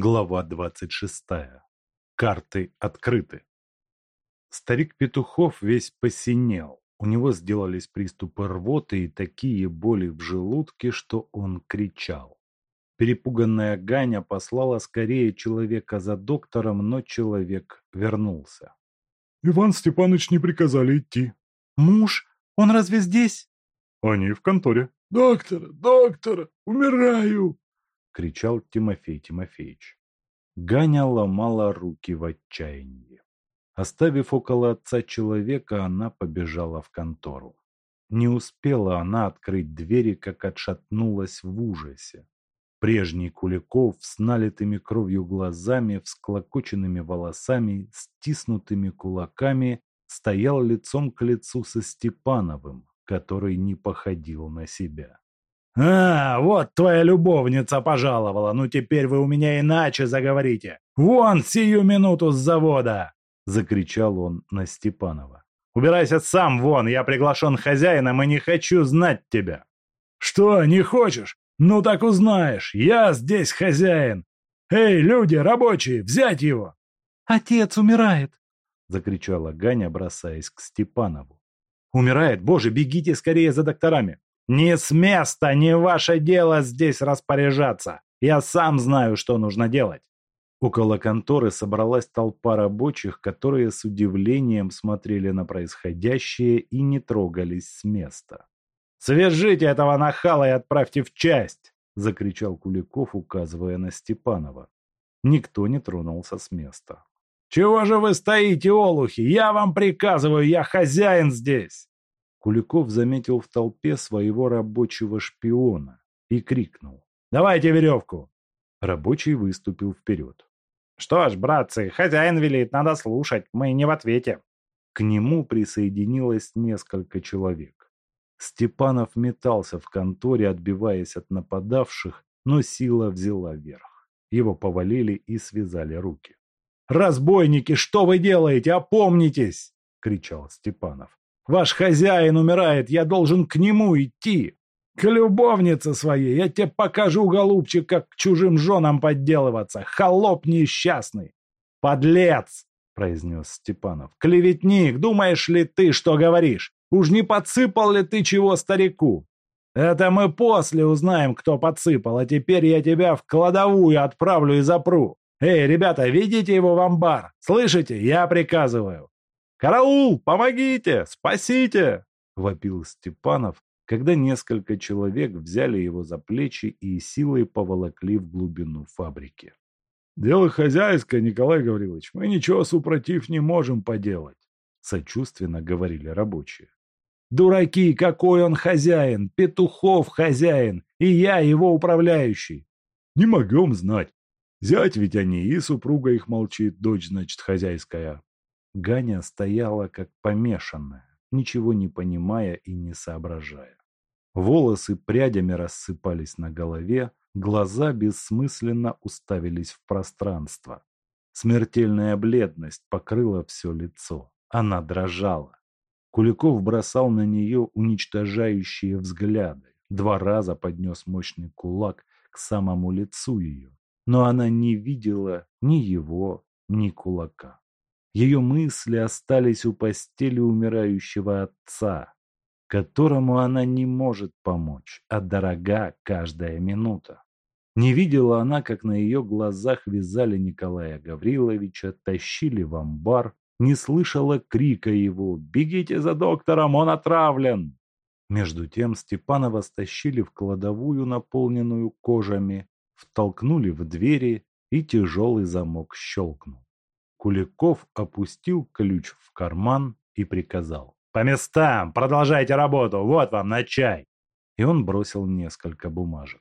Глава двадцать шестая. Карты открыты. Старик Петухов весь посинел. У него сделались приступы рвоты и такие боли в желудке, что он кричал. Перепуганная Ганя послала скорее человека за доктором, но человек вернулся. «Иван Степанович не приказали идти». «Муж? Он разве здесь?» «Они в конторе». «Доктор, доктор, умираю!» — кричал Тимофей Тимофеевич. Ганя ломала руки в отчаянии. Оставив около отца человека, она побежала в контору. Не успела она открыть двери, как отшатнулась в ужасе. Прежний Куликов с налитыми кровью глазами, всклокоченными волосами, стиснутыми кулаками, стоял лицом к лицу со Степановым, который не походил на себя. «А, вот твоя любовница пожаловала, ну теперь вы у меня иначе заговорите. Вон сию минуту с завода!» Закричал он на Степанова. «Убирайся сам вон, я приглашен хозяином и не хочу знать тебя!» «Что, не хочешь? Ну так узнаешь, я здесь хозяин! Эй, люди, рабочие, взять его!» «Отец умирает!» Закричала Ганя, бросаясь к Степанову. «Умирает? Боже, бегите скорее за докторами!» «Не с места, не ваше дело здесь распоряжаться. Я сам знаю, что нужно делать». Около конторы собралась толпа рабочих, которые с удивлением смотрели на происходящее и не трогались с места. «Свяжите этого нахала и отправьте в часть!» – закричал Куликов, указывая на Степанова. Никто не тронулся с места. «Чего же вы стоите, олухи? Я вам приказываю, я хозяин здесь!» Куликов заметил в толпе своего рабочего шпиона и крикнул. «Давайте веревку!» Рабочий выступил вперед. «Что ж, братцы, хозяин велит, надо слушать, мы не в ответе». К нему присоединилось несколько человек. Степанов метался в конторе, отбиваясь от нападавших, но сила взяла верх. Его повалили и связали руки. «Разбойники, что вы делаете? Опомнитесь!» — кричал Степанов. Ваш хозяин умирает, я должен к нему идти. К любовнице своей я тебе покажу, голубчик, как к чужим женам подделываться. Холоп несчастный. Подлец, произнес Степанов. Клеветник, думаешь ли ты, что говоришь? Уж не подсыпал ли ты чего старику? Это мы после узнаем, кто подсыпал, а теперь я тебя в кладовую отправлю и запру. Эй, ребята, ведите его в амбар. Слышите? Я приказываю. «Караул! Помогите! Спасите!» – вопил Степанов, когда несколько человек взяли его за плечи и силой поволокли в глубину фабрики. «Дело хозяйское, Николай Гаврилович, мы ничего супротив не можем поделать», – сочувственно говорили рабочие. «Дураки, какой он хозяин! Петухов хозяин, и я его управляющий!» «Не могем знать. Зять ведь они, и супруга их молчит, дочь, значит, хозяйская. Ганя стояла как помешанная, ничего не понимая и не соображая. Волосы прядями рассыпались на голове, глаза бессмысленно уставились в пространство. Смертельная бледность покрыла все лицо. Она дрожала. Куликов бросал на нее уничтожающие взгляды. Два раза поднес мощный кулак к самому лицу ее. Но она не видела ни его, ни кулака. Ее мысли остались у постели умирающего отца, которому она не может помочь, а дорога каждая минута. Не видела она, как на ее глазах вязали Николая Гавриловича, тащили в амбар, не слышала крика его «Бегите за доктором, он отравлен!». Между тем Степанова стащили в кладовую, наполненную кожами, втолкнули в двери, и тяжелый замок щелкнул. Куликов опустил ключ в карман и приказал. «По местам! Продолжайте работу! Вот вам на чай!» И он бросил несколько бумажек.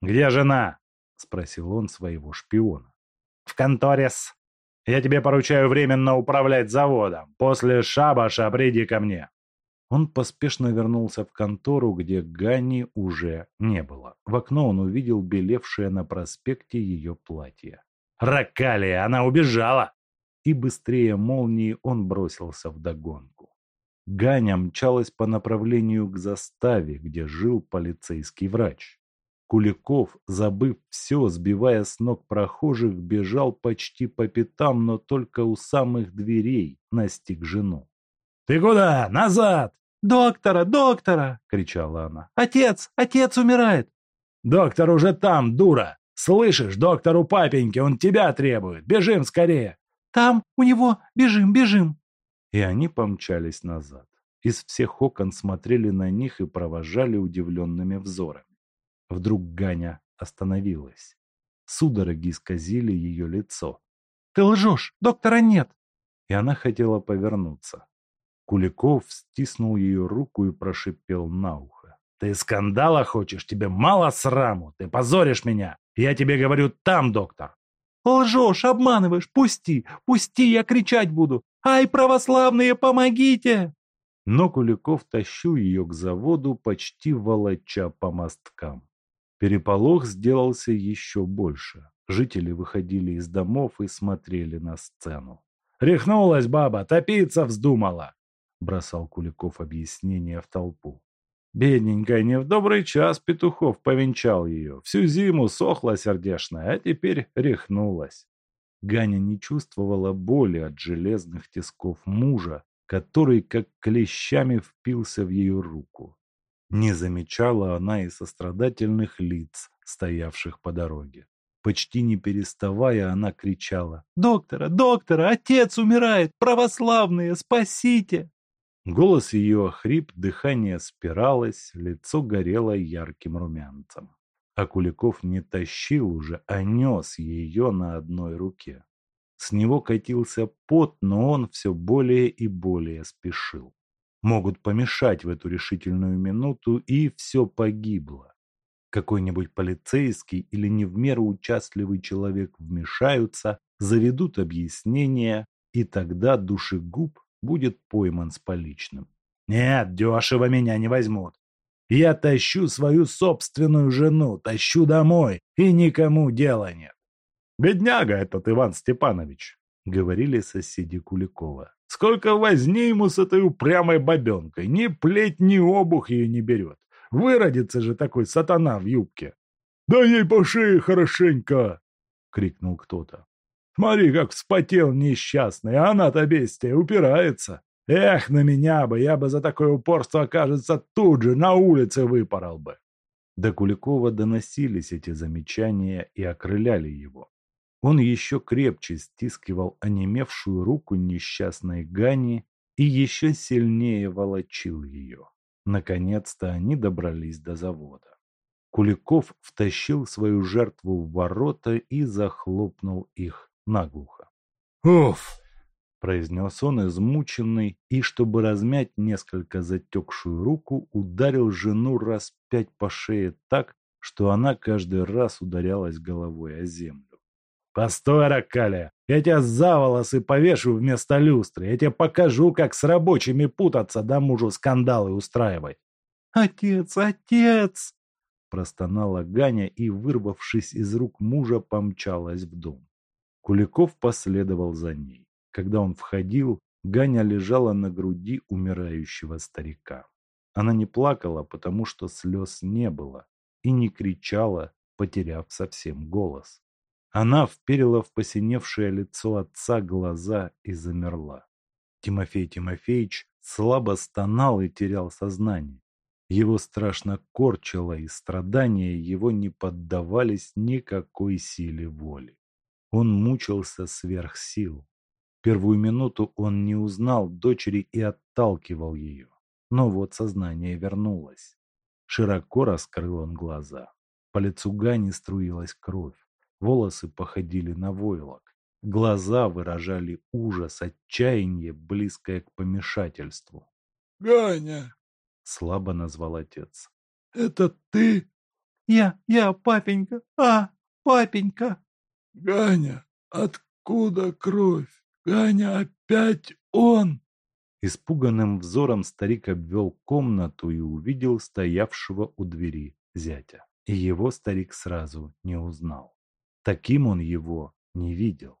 «Где жена?» – спросил он своего шпиона. «В конторе-с. Я тебе поручаю временно управлять заводом. После шабаша приди ко мне». Он поспешно вернулся в контору, где Ганни уже не было. В окно он увидел белевшее на проспекте ее платье. «Ракалия! Она убежала!» И быстрее молнии он бросился в догонку. Ганя мчалась по направлению к заставе, где жил полицейский врач. Куликов, забыв все, сбивая с ног прохожих, бежал почти по пятам, но только у самых дверей настиг жену. «Ты куда? Назад!» «Доктора! Доктора!» — кричала она. «Отец! Отец умирает!» «Доктор уже там, дура! Слышишь, доктору папеньке, он тебя требует! Бежим скорее!» «Там, у него! Бежим, бежим!» И они помчались назад. Из всех окон смотрели на них и провожали удивленными взорами. Вдруг Ганя остановилась. Судороги исказили ее лицо. «Ты лжешь! Доктора нет!» И она хотела повернуться. Куликов стиснул ее руку и прошипел на ухо. «Ты скандала хочешь? Тебе мало сраму? Ты позоришь меня! Я тебе говорю там, доктор!» «Лжешь, обманываешь! Пусти! Пусти, я кричать буду! Ай, православные, помогите!» Но Куликов тащил ее к заводу, почти волоча по мосткам. Переполох сделался еще больше. Жители выходили из домов и смотрели на сцену. «Рехнулась баба, топиться вздумала!» бросал Куликов объяснение в толпу. Бедненькая не в добрый час Петухов повенчал ее. Всю зиму сохла сердешная, а теперь рехнулась. Ганя не чувствовала боли от железных тисков мужа, который как клещами впился в ее руку. Не замечала она и сострадательных лиц, стоявших по дороге. Почти не переставая, она кричала. «Доктора! Доктора! Отец умирает! Православные! Спасите!» Голос ее охрип, дыхание спиралось, лицо горело ярким румянцем. А Куликов не тащил уже, а нес ее на одной руке. С него катился пот, но он все более и более спешил. Могут помешать в эту решительную минуту, и все погибло. Какой-нибудь полицейский или не в меру участливый человек вмешаются, заведут объяснения, и тогда душегуб будет пойман с поличным. Нет, дешево меня не возьмут. Я тащу свою собственную жену, тащу домой, и никому дела нет. Бедняга этот Иван Степанович, говорили соседи Куликова. Сколько возни ему с этой упрямой бабенкой, ни плеть, ни обух ее не берет. Выродится же такой сатана в юбке. «Да ей по шее хорошенько!» — крикнул кто-то. Смотри, как вспотел несчастный, а она-то бестия упирается. Эх, на меня бы, я бы за такое упорство, кажется, тут же на улице выпорол бы. До Куликова доносились эти замечания и окрыляли его. Он еще крепче стискивал онемевшую руку несчастной Гани и еще сильнее волочил ее. Наконец-то они добрались до завода. Куликов втащил свою жертву в ворота и захлопнул их наглухо. «Уф!» – произнес он, измученный, и, чтобы размять несколько затекшую руку, ударил жену раз пять по шее так, что она каждый раз ударялась головой о землю. «Постой, Ракаля! Я тебя за волосы повешу вместо люстры! Я тебе покажу, как с рабочими путаться, да мужу скандалы устраивать!» «Отец, отец!» простонала Ганя и, вырвавшись из рук мужа, помчалась в дом. Куликов последовал за ней. Когда он входил, Ганя лежала на груди умирающего старика. Она не плакала, потому что слез не было, и не кричала, потеряв совсем голос. Она вперила в посиневшее лицо отца глаза и замерла. Тимофей Тимофеевич слабо стонал и терял сознание. Его страшно корчило, и страдания его не поддавались никакой силе воли. Он мучился сверх сил. Первую минуту он не узнал дочери и отталкивал ее. Но вот сознание вернулось. Широко раскрыл он глаза. По лицу Гани струилась кровь. Волосы походили на войлок. Глаза выражали ужас, отчаяние, близкое к помешательству. «Ганя!» — слабо назвал отец. «Это ты?» «Я, я, папенька! А, папенька!» «Ганя, откуда кровь? Ганя, опять он!» Испуганным взором старик обвел комнату и увидел стоявшего у двери зятя. И его старик сразу не узнал. Таким он его не видел.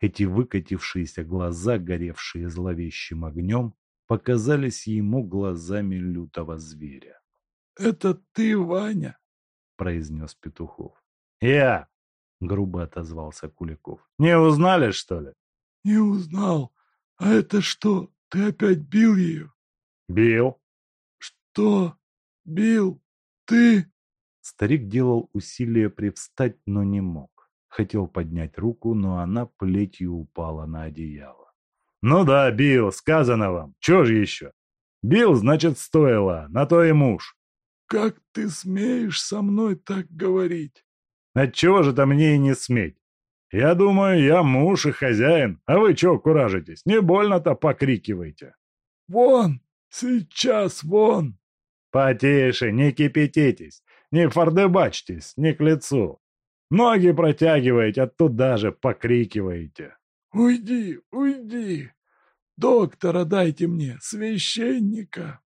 Эти выкатившиеся глаза, горевшие зловещим огнем, показались ему глазами лютого зверя. «Это ты, Ваня? произнес Петухов. «Я!» — грубо отозвался Куликов. «Не узнали, что ли?» «Не узнал. А это что, ты опять бил ее?» «Бил». «Что? Бил? Ты?» Старик делал усилие привстать, но не мог. Хотел поднять руку, но она плетью упала на одеяло. «Ну да, бил, сказано вам. Чё же еще? Бил, значит, стоило, на то и муж». «Как ты смеешь со мной так говорить?» Отчего же-то мне и не сметь? Я думаю, я муж и хозяин, а вы чё куражитесь? Не больно-то покрикиваете. Вон, сейчас вон. Потише, не кипятитесь, не фордебачьтесь, не к лицу. Ноги протягиваете, а туда же покрикиваете. Уйди, уйди. Доктора дайте мне, священника.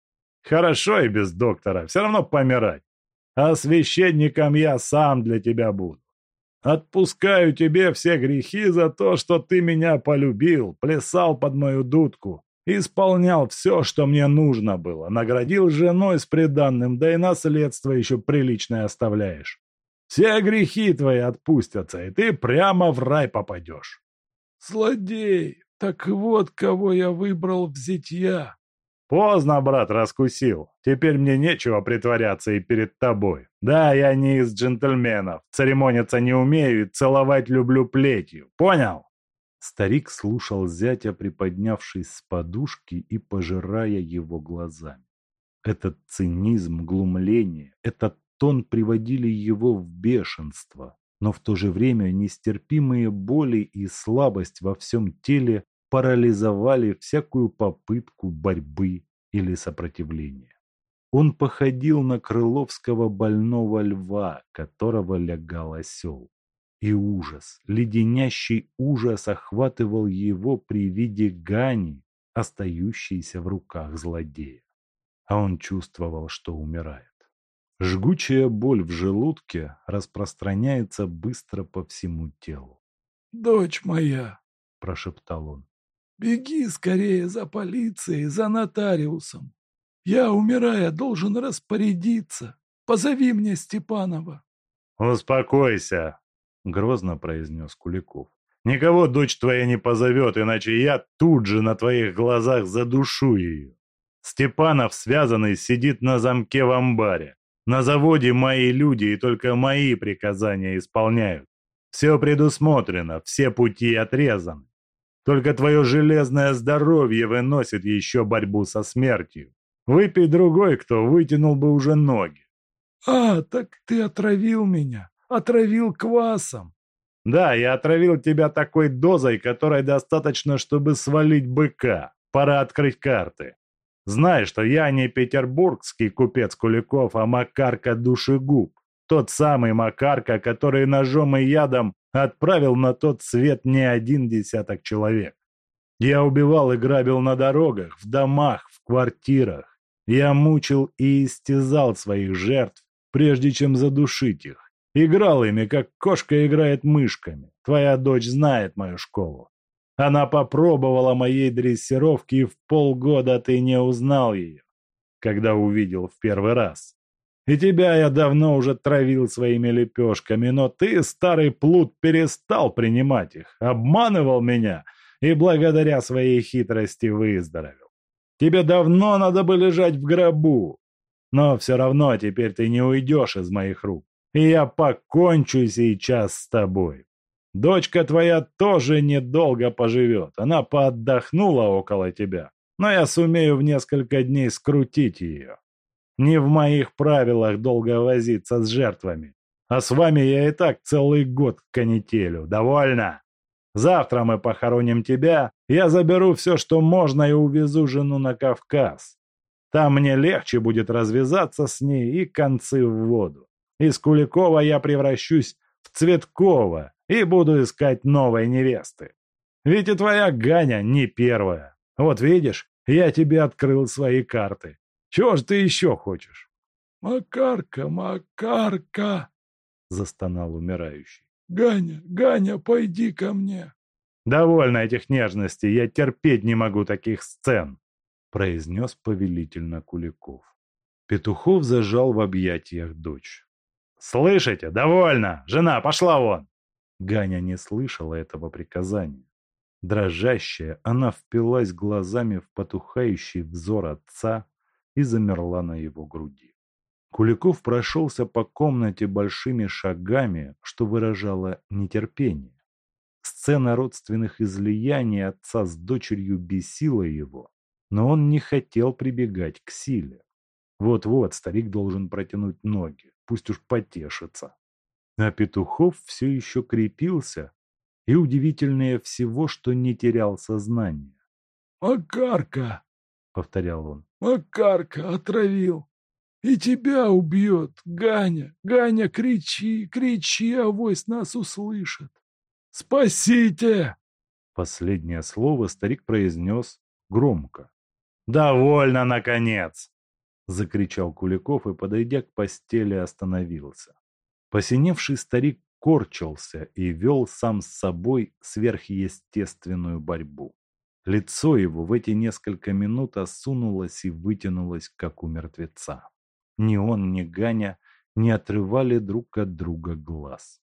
Хорошо и без доктора, все равно помирать а священником я сам для тебя буду. Отпускаю тебе все грехи за то, что ты меня полюбил, плясал под мою дудку, исполнял все, что мне нужно было, наградил женой с приданным, да и наследство еще приличное оставляешь. Все грехи твои отпустятся, и ты прямо в рай попадешь. Злодей, так вот кого я выбрал в зятья. Поздно, брат, раскусил. Теперь мне нечего притворяться и перед тобой. Да, я не из джентльменов. Церемониться не умею и целовать люблю плетью. Понял? Старик слушал зятя, приподнявшись с подушки и пожирая его глазами. Этот цинизм, глумление, этот тон приводили его в бешенство, но в то же время нестерпимые боли и слабость во всем теле парализовали всякую попытку борьбы или сопротивления. Он походил на крыловского больного льва, которого лягал осел. И ужас, леденящий ужас охватывал его при виде Гани, остающейся в руках злодея. А он чувствовал, что умирает. Жгучая боль в желудке распространяется быстро по всему телу. «Дочь моя!» – прошептал он. Беги скорее за полицией, за нотариусом. Я, умирая, должен распорядиться. Позови мне Степанова. Успокойся, грозно произнес Куликов. Никого дочь твоя не позовет, иначе я тут же на твоих глазах задушу ее. Степанов, связанный, сидит на замке в амбаре. На заводе мои люди и только мои приказания исполняют. Все предусмотрено, все пути отрезаны. Только твое железное здоровье выносит еще борьбу со смертью. Выпей другой, кто вытянул бы уже ноги. А, так ты отравил меня. Отравил квасом. Да, я отравил тебя такой дозой, которой достаточно, чтобы свалить быка. Пора открыть карты. Знай, что я не петербургский купец Куликов, а Макарка Душегуб. Тот самый Макарка, который ножом и ядом отправил на тот свет не один десяток человек. Я убивал и грабил на дорогах, в домах, в квартирах. Я мучил и истязал своих жертв, прежде чем задушить их. Играл ими, как кошка играет мышками. Твоя дочь знает мою школу. Она попробовала моей дрессировки, и в полгода ты не узнал ее, когда увидел в первый раз. И тебя я давно уже травил своими лепешками, но ты, старый плут, перестал принимать их, обманывал меня и благодаря своей хитрости выздоровел. Тебе давно надо бы лежать в гробу, но все равно теперь ты не уйдешь из моих рук, и я покончу сейчас с тобой. Дочка твоя тоже недолго поживет, она поотдохнула около тебя, но я сумею в несколько дней скрутить ее. Не в моих правилах долго возиться с жертвами. А с вами я и так целый год канителю. Довольно? Завтра мы похороним тебя, я заберу все, что можно, и увезу жену на Кавказ. Там мне легче будет развязаться с ней и концы в воду. Из Куликова я превращусь в Цветкова и буду искать новой невесты. Ведь и твоя Ганя не первая. Вот видишь, я тебе открыл свои карты. Чего ж ты еще хочешь? Макарка, Макарка, застонал умирающий. Ганя, Ганя, пойди ко мне. Довольно этих нежностей, я терпеть не могу таких сцен, произнес повелительно Куликов. Петухов зажал в объятиях дочь. «Слышите? Довольно! Жена, пошла вон!» Ганя не слышала этого приказания. Дрожащая, она впилась глазами в потухающий взор отца и замерла на его груди. Куликов прошелся по комнате большими шагами, что выражало нетерпение. Сцена родственных излияний отца с дочерью бесила его, но он не хотел прибегать к силе. Вот-вот старик должен протянуть ноги, пусть уж потешится. А Петухов все еще крепился, и удивительнее всего, что не терял сознание. «Макарка!» — повторял он. «Макарка отравил! И тебя убьет! Ганя! Ганя, кричи, кричи, авось нас услышит! Спасите!» Последнее слово старик произнес громко. «Довольно, наконец!» — закричал Куликов и, подойдя к постели, остановился. Посиневший старик корчился и вел сам с собой сверхъестественную борьбу. Лицо его в эти несколько минут осунулось и вытянулось, как у мертвеца. Ни он, ни Ганя не отрывали друг от друга глаз.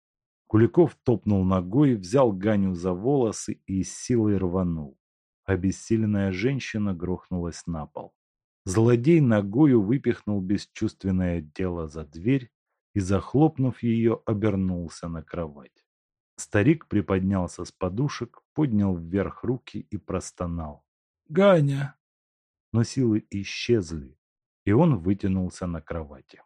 Куликов топнул ногой, взял Ганю за волосы и силой рванул. Обессиленная женщина грохнулась на пол. Злодей ногою выпихнул бесчувственное тело за дверь и, захлопнув ее, обернулся на кровать. Старик приподнялся с подушек, поднял вверх руки и простонал. «Ганя!» Но силы исчезли, и он вытянулся на кровати.